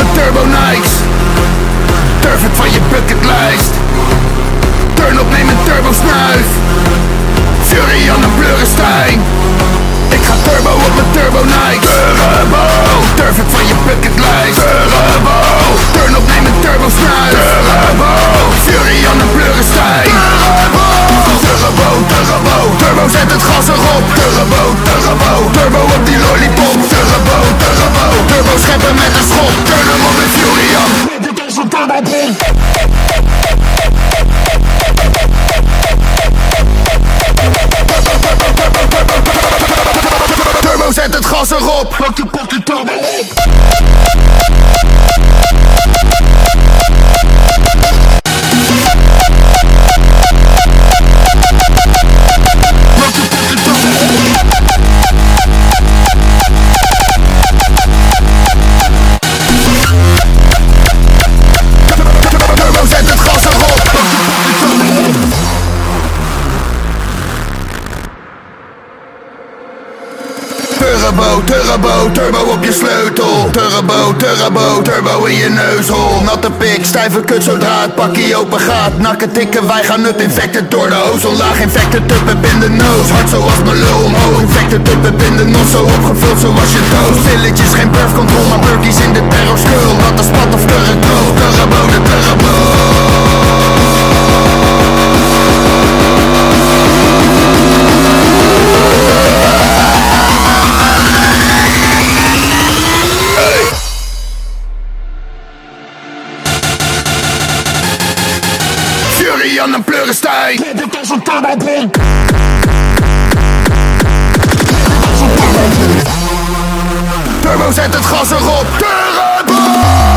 een turbo nights. Durf het van je bucketlijst Turn op, neem een turbo snel het gas erop Pak de, pak de turbo Turbo, turbo, turbo op je sleutel. Turbo, turbo, turbo in je neushol. Natte pik, stijve kut zodra het pakje open gaat. Nakken tikken, wij gaan up Infected door de ozonlaag. Infected up, up in de nose Hard zoals mijn lul omhoog Infected up, in de nos Zo opgevuld zoals je toast Pilletjes, geen birth control Maar burkies in de terror skull Natte spat of kurk Aan een pleurenstein Dit is een turbobom Turbo zet het gas erop. Turbo